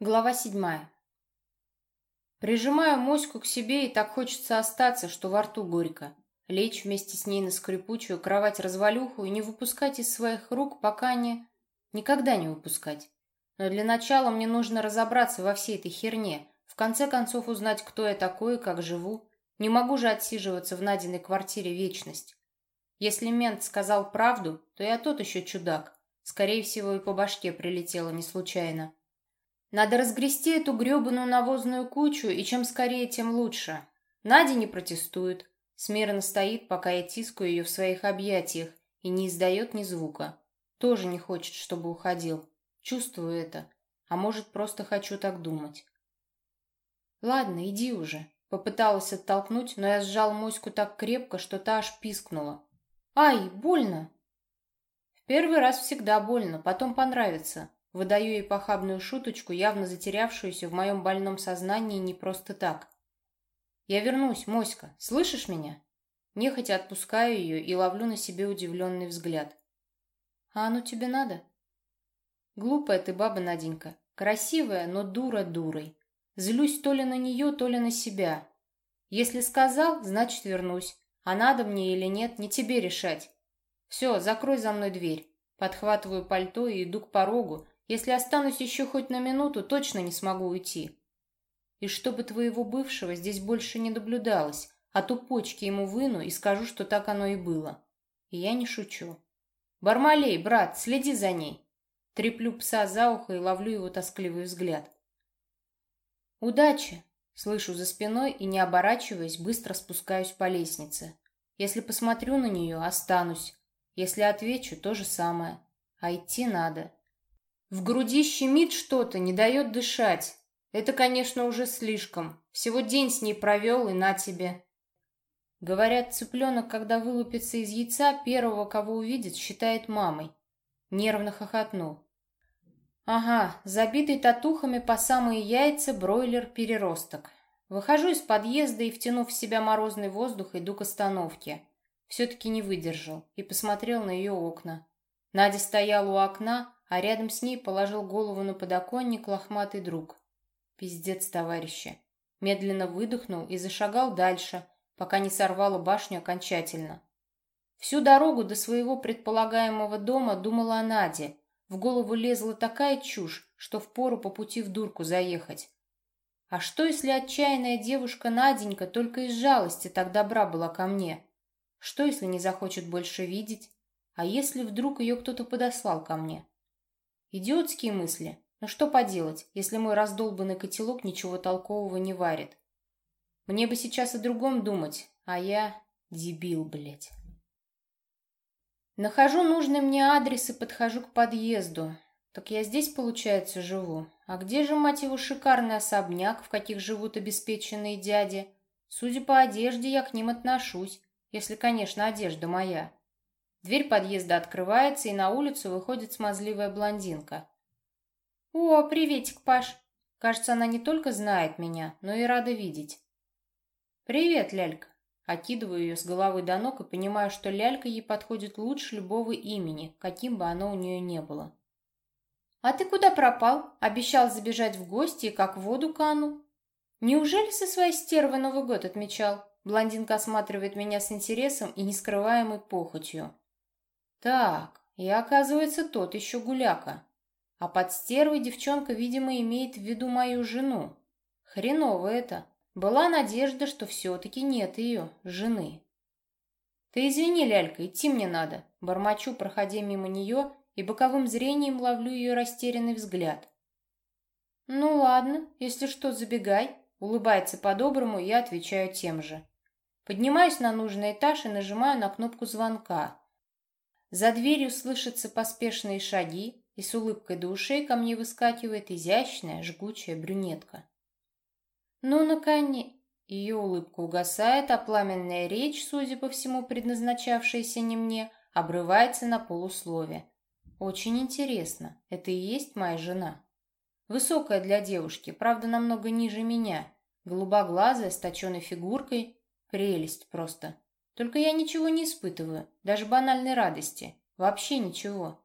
Глава седьмая. Прижимаю моську к себе, и так хочется остаться, что во рту горько. Лечь вместе с ней на скрипучую кровать-развалюху и не выпускать из своих рук, пока не... Никогда не выпускать. Но для начала мне нужно разобраться во всей этой херне, в конце концов узнать, кто я такой и как живу. Не могу же отсиживаться в Надиной квартире вечность. Если мент сказал правду, то я тот еще чудак. Скорее всего, и по башке прилетело не случайно. Надо разгрести эту гребаную навозную кучу, и чем скорее, тем лучше. Надя не протестует. Смирно стоит, пока я тискаю ее в своих объятиях, и не издает ни звука. Тоже не хочет, чтобы уходил. Чувствую это. А может, просто хочу так думать. Ладно, иди уже. Попыталась оттолкнуть, но я сжал моську так крепко, что та аж пискнула. Ай, больно! В первый раз всегда больно, потом понравится. Выдаю ей похабную шуточку, явно затерявшуюся в моем больном сознании не просто так. «Я вернусь, Моська, слышишь меня?» Нехотя отпускаю ее и ловлю на себе удивленный взгляд. «А оно тебе надо?» «Глупая ты баба, Наденька. Красивая, но дура дурой. Злюсь то ли на нее, то ли на себя. Если сказал, значит вернусь. А надо мне или нет, не тебе решать. Все, закрой за мной дверь». Подхватываю пальто и иду к порогу, если останусь еще хоть на минуту, точно не смогу уйти. И чтобы твоего бывшего здесь больше не наблюдалось, а то почки ему выну и скажу, что так оно и было. И я не шучу. Бармалей, брат, следи за ней. Треплю пса за ухо и ловлю его тоскливый взгляд. Удачи! Слышу за спиной и, не оборачиваясь, быстро спускаюсь по лестнице. Если посмотрю на нее, останусь. Если отвечу, то же самое. А идти надо. В груди щемит что-то, не дает дышать. Это, конечно, уже слишком. Всего день с ней провел, и на тебе. Говорят, цыпленок, когда вылупится из яйца, первого, кого увидит, считает мамой. Нервно хохотнул. Ага, забитый татухами по самые яйца бройлер-переросток. Выхожу из подъезда и, втянув в себя морозный воздух, иду к остановке. Все-таки не выдержал и посмотрел на ее окна. Надя стояла у окна, а рядом с ней положил голову на подоконник лохматый друг. Пиздец, товарищи. Медленно выдохнул и зашагал дальше, пока не сорвало башню окончательно. Всю дорогу до своего предполагаемого дома думала о Наде. В голову лезла такая чушь, что впору по пути в дурку заехать. А что, если отчаянная девушка Наденька только из жалости так добра была ко мне? Что, если не захочет больше видеть? А если вдруг ее кто-то подослал ко мне? Идиотские мысли. Но что поделать, если мой раздолбанный котелок ничего толкового не варит? Мне бы сейчас о другом думать, а я дебил, блядь. Нахожу нужный мне адрес и подхожу к подъезду. Так я здесь, получается, живу. А где же, мать его, шикарный особняк, в каких живут обеспеченные дяди? Судя по одежде, я к ним отношусь, если, конечно, одежда моя. Дверь подъезда открывается, и на улицу выходит смазливая блондинка. «О, приветик, Паш!» Кажется, она не только знает меня, но и рада видеть. «Привет, лялька!» Окидываю ее с головы до ног и понимаю, что лялька ей подходит лучше любого имени, каким бы оно у нее не было. «А ты куда пропал? Обещал забежать в гости и как в воду канул. Неужели со своей стервой Новый год отмечал?» Блондинка осматривает меня с интересом и нескрываемой похотью. Так, я, оказывается, тот еще гуляка. А под стервой девчонка, видимо, имеет в виду мою жену. Хреново это. Была надежда, что все-таки нет ее, жены. Ты извини, лялька, идти мне надо. Бормочу, проходя мимо нее, и боковым зрением ловлю ее растерянный взгляд. Ну ладно, если что, забегай. Улыбается по-доброму, я отвечаю тем же. Поднимаюсь на нужный этаж и нажимаю на кнопку звонка. За дверью слышатся поспешные шаги, и с улыбкой до ушей ко мне выскакивает изящная, жгучая брюнетка. Ну, наконец... Ее улыбка угасает, а пламенная речь, судя по всему, предназначавшаяся не мне, обрывается на полуслове. Очень интересно, это и есть моя жена. Высокая для девушки, правда, намного ниже меня. Голубоглазая, с точенной фигуркой. Прелесть просто. Только я ничего не испытываю, даже банальной радости. Вообще ничего.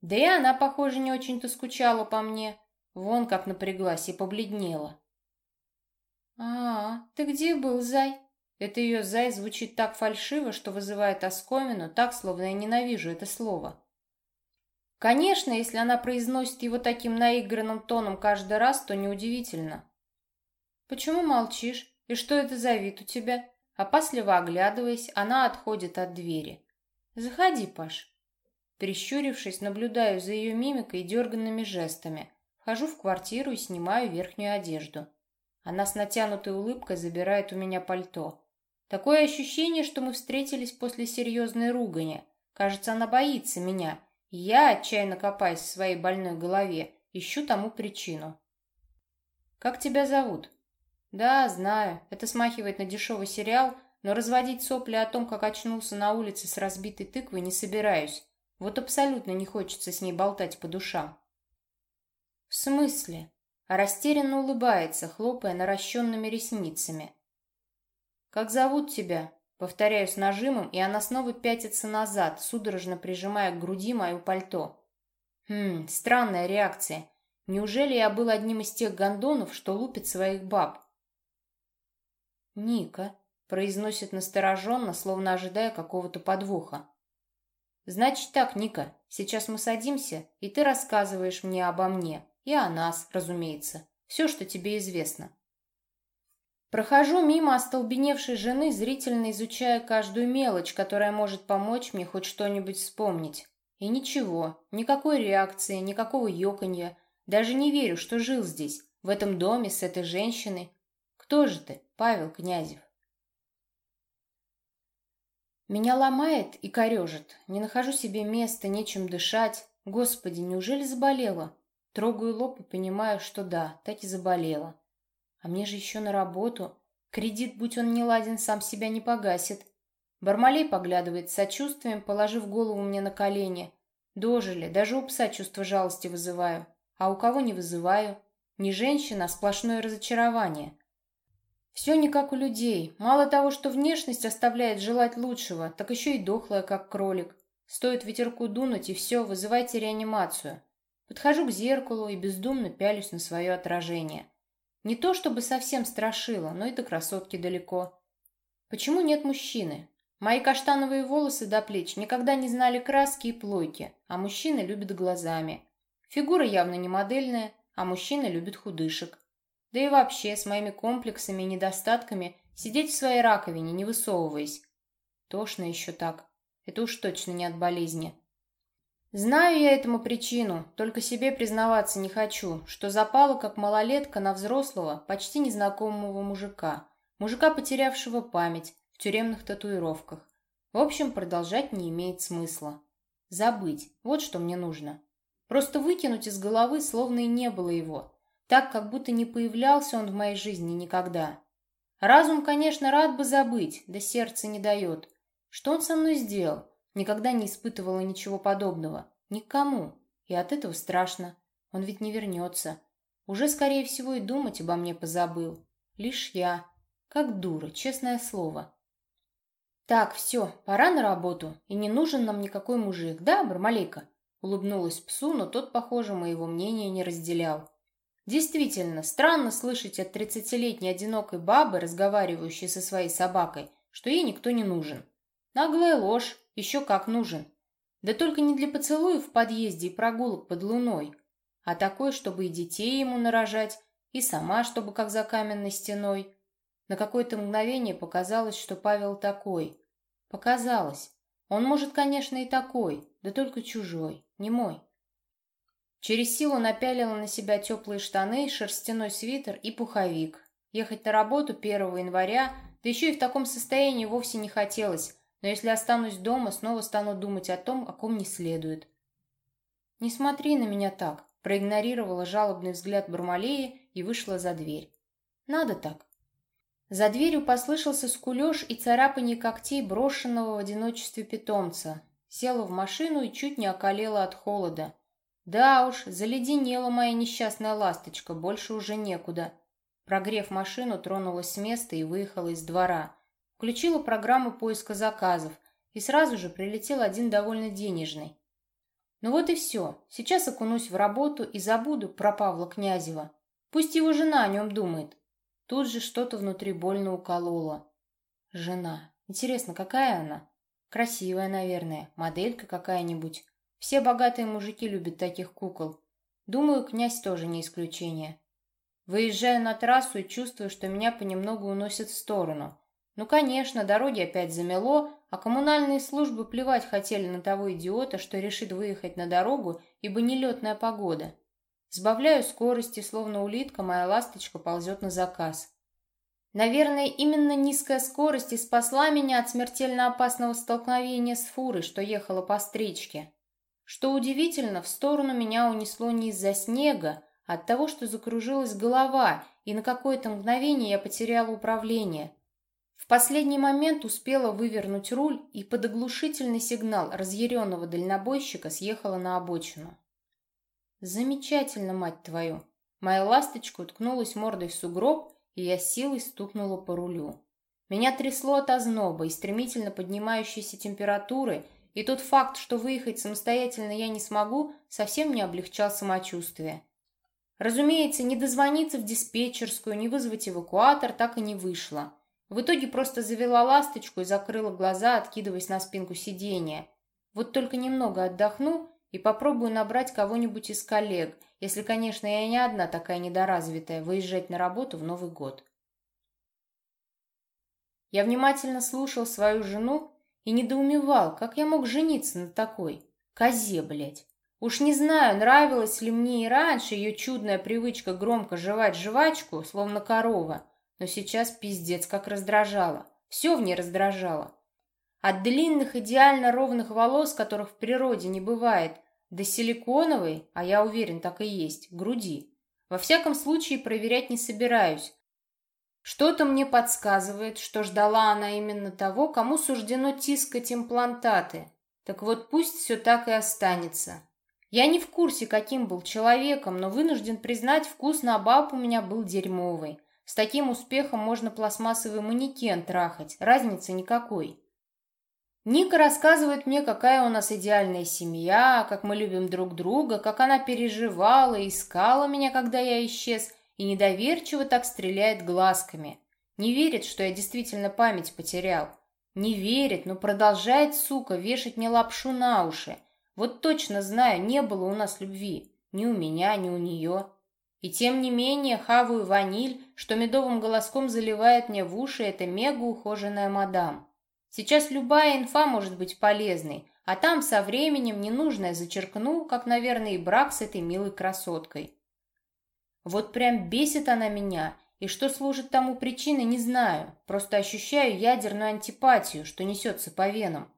Да и она, похоже, не очень-то скучала по мне. Вон как напряглась и побледнела. «А, ты где был, зай?» Это ее «зай» звучит так фальшиво, что вызывает оскомину, так, словно я ненавижу это слово. Конечно, если она произносит его таким наигранным тоном каждый раз, то неудивительно. «Почему молчишь? И что это за вид у тебя?» Опасливо оглядываясь, она отходит от двери. «Заходи, Паш». Прищурившись, наблюдаю за ее мимикой и дерганными жестами. Вхожу в квартиру и снимаю верхнюю одежду. Она с натянутой улыбкой забирает у меня пальто. Такое ощущение, что мы встретились после серьезной ругани. Кажется, она боится меня. Я, отчаянно копаясь в своей больной голове, ищу тому причину. «Как тебя зовут?» «Да, знаю. Это смахивает на дешевый сериал, но разводить сопли о том, как очнулся на улице с разбитой тыквой, не собираюсь. Вот абсолютно не хочется с ней болтать по душам». «В смысле?» а растерянно улыбается, хлопая наращенными ресницами. «Как зовут тебя?» Повторяю с нажимом, и она снова пятится назад, судорожно прижимая к груди мое пальто. Хм, странная реакция. Неужели я был одним из тех гондонов, что лупит своих баб? «Ника», — произносит настороженно, словно ожидая какого-то подвоха. «Значит так, Ника, сейчас мы садимся, и ты рассказываешь мне обо мне. И о нас, разумеется. Все, что тебе известно. Прохожу мимо остолбеневшей жены, зрительно изучая каждую мелочь, которая может помочь мне хоть что-нибудь вспомнить. И ничего, никакой реакции, никакого ёканья. Даже не верю, что жил здесь, в этом доме с этой женщиной. Кто же ты, Павел Князев? Меня ломает и корежит. Не нахожу себе места, нечем дышать. Господи, неужели заболела? Трогаю лоб и понимаю, что да, так и заболела. А мне же еще на работу. Кредит, будь он не ладен, сам себя не погасит. Бармалей поглядывает с сочувствием, положив голову мне на колени. Дожили, даже у пса чувство жалости вызываю. А у кого не вызываю? Не женщина, а сплошное разочарование. Все не как у людей. Мало того, что внешность оставляет желать лучшего, так еще и дохлая, как кролик. Стоит ветерку дунуть, и все, вызывайте реанимацию. Подхожу к зеркалу и бездумно пялюсь на свое отражение. Не то чтобы совсем страшило, но и до красотки далеко. Почему нет мужчины? Мои каштановые волосы до плеч никогда не знали краски и плойки, а мужчины любят глазами. Фигура явно не модельная, а мужчины любят худышек. Да и вообще, с моими комплексами и недостатками сидеть в своей раковине, не высовываясь. Тошно еще так. Это уж точно не от болезни. Знаю я этому причину, только себе признаваться не хочу, что запала как малолетка на взрослого, почти незнакомого мужика. Мужика, потерявшего память, в тюремных татуировках. В общем, продолжать не имеет смысла. Забыть, вот что мне нужно. Просто выкинуть из головы, словно и не было его. Так, как будто не появлялся он в моей жизни никогда. Разум, конечно, рад бы забыть, да сердце не дает. Что он со мной сделал? Никогда не испытывала ничего подобного. Никому. И от этого страшно. Он ведь не вернется. Уже, скорее всего, и думать обо мне позабыл. Лишь я. Как дура, честное слово. Так, все, пора на работу. И не нужен нам никакой мужик. Да, Бармалейка? Улыбнулась псу, но тот, похоже, моего мнения не разделял. Действительно, странно слышать от тридцатилетней одинокой бабы, разговаривающей со своей собакой, что ей никто не нужен. Наглая ложь, еще как нужен. Да только не для поцелуев в подъезде и прогулок под луной, а такой, чтобы и детей ему нарожать, и сама, чтобы как за каменной стеной. На какое-то мгновение показалось, что Павел такой. Показалось. Он может, конечно, и такой, да только чужой, не мой. Через силу напялила на себя теплые штаны, шерстяной свитер и пуховик. Ехать на работу 1 января, да еще и в таком состоянии вовсе не хотелось, но если останусь дома, снова стану думать о том, о ком не следует. «Не смотри на меня так», — проигнорировала жалобный взгляд Бармалея и вышла за дверь. «Надо так». За дверью послышался скулеж и царапание когтей брошенного в одиночестве питомца. Села в машину и чуть не околела от холода. Да уж, заледенела моя несчастная ласточка, больше уже некуда. Прогрев машину, тронулась с места и выехала из двора. Включила программу поиска заказов, и сразу же прилетел один довольно денежный. Ну вот и все. Сейчас окунусь в работу и забуду про Павла Князева. Пусть его жена о нем думает. Тут же что-то внутри больно укололо. Жена. Интересно, какая она? Красивая, наверное. Моделька какая-нибудь. Все богатые мужики любят таких кукол. Думаю, князь тоже не исключение. Выезжаю на трассу и чувствую, что меня понемногу уносят в сторону. Ну, конечно, дороги опять замело, а коммунальные службы плевать хотели на того идиота, что решит выехать на дорогу, ибо нелетная погода. Сбавляю скорости, словно улитка, моя ласточка ползет на заказ. Наверное, именно низкая скорость и спасла меня от смертельно опасного столкновения с фурой, что ехала по встречке. Что удивительно, в сторону меня унесло не из-за снега, а от того, что закружилась голова, и на какое-то мгновение я потеряла управление – в последний момент успела вывернуть руль и под оглушительный сигнал разъяренного дальнобойщика съехала на обочину. Замечательно, мать твою! Моя ласточка уткнулась мордой в сугроб, и я силой стукнула по рулю. Меня трясло от озноба и стремительно поднимающейся температуры, и тот факт, что выехать самостоятельно я не смогу, совсем не облегчал самочувствие. Разумеется, не дозвониться в диспетчерскую, не вызвать эвакуатор так и не вышло. В итоге просто завела ласточку и закрыла глаза, откидываясь на спинку сиденья. Вот только немного отдохну и попробую набрать кого-нибудь из коллег, если, конечно, я не одна такая недоразвитая, выезжать на работу в Новый год. Я внимательно слушал свою жену и недоумевал, как я мог жениться на такой козе, блядь. Уж не знаю, нравилась ли мне и раньше ее чудная привычка громко жевать жвачку, словно корова, но сейчас пиздец как раздражало. Все в ней раздражало. От длинных идеально ровных волос, которых в природе не бывает, до силиконовой, а я уверен, так и есть, груди. Во всяком случае, проверять не собираюсь. Что-то мне подсказывает, что ждала она именно того, кому суждено тискать имплантаты. Так вот пусть все так и останется. Я не в курсе, каким был человеком, но вынужден признать, вкус на баб у меня был дерьмовый. С таким успехом можно пластмассовый манекен трахать, разницы никакой. Ника рассказывает мне, какая у нас идеальная семья, как мы любим друг друга, как она переживала и искала меня, когда я исчез, и недоверчиво так стреляет глазками. Не верит, что я действительно память потерял. Не верит, но продолжает, сука, вешать мне лапшу на уши. Вот точно знаю, не было у нас любви. Ни у меня, ни у нее. И тем не менее хаваю ваниль, что медовым голоском заливает мне в уши эта мега ухоженная мадам. Сейчас любая инфа может быть полезной, а там со временем ненужное зачеркну, как, наверное, и брак с этой милой красоткой. Вот прям бесит она меня, и что служит тому причиной, не знаю, просто ощущаю ядерную антипатию, что несется по венам.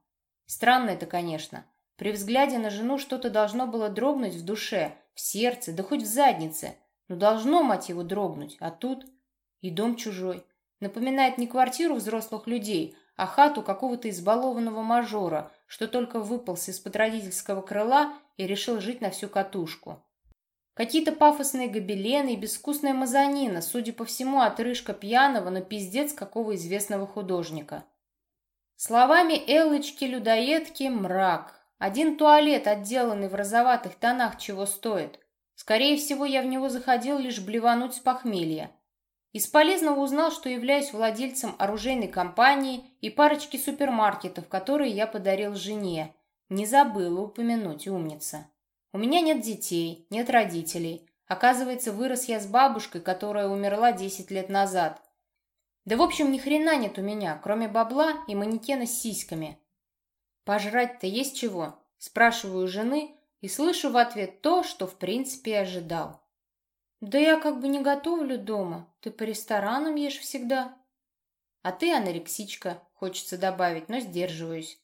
Странно это, конечно. При взгляде на жену что-то должно было дрогнуть в душе, в сердце, да хоть в заднице – ну, должно, мать его, дрогнуть. А тут и дом чужой. Напоминает не квартиру взрослых людей, а хату какого-то избалованного мажора, что только выполз из-под родительского крыла и решил жить на всю катушку. Какие-то пафосные гобелены и безвкусная мазанина, судя по всему, отрыжка пьяного, но пиздец какого известного художника. Словами Эллочки-людоедки «мрак». Один туалет, отделанный в розоватых тонах, чего стоит. Скорее всего, я в него заходил лишь блевануть с похмелья. Из полезного узнал, что являюсь владельцем оружейной компании и парочки супермаркетов, которые я подарил жене. Не забыла упомянуть, умница. У меня нет детей, нет родителей. Оказывается, вырос я с бабушкой, которая умерла 10 лет назад. Да в общем, ни хрена нет у меня, кроме бабла и манекена с сиськами. Пожрать-то есть чего? Спрашиваю жены, и слышу в ответ то, что в принципе ожидал. «Да я как бы не готовлю дома, ты по ресторанам ешь всегда». «А ты анорексичка», хочется добавить, но сдерживаюсь.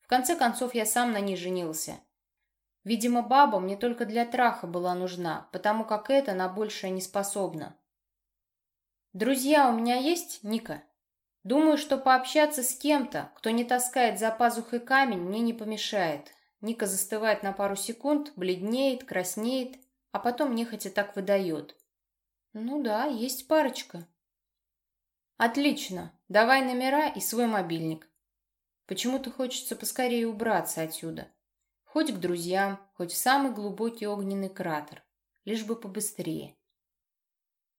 В конце концов, я сам на ней женился. Видимо, баба мне только для траха была нужна, потому как это на большее не способна. Друзья у меня есть, Ника? Думаю, что пообщаться с кем-то, кто не таскает за пазухой камень, мне не помешает. Ника застывает на пару секунд, бледнеет, краснеет, а потом нехотя так выдает. «Ну да, есть парочка». «Отлично. Давай номера и свой мобильник. Почему-то хочется поскорее убраться отсюда. Хоть к друзьям, хоть в самый глубокий огненный кратер. Лишь бы побыстрее.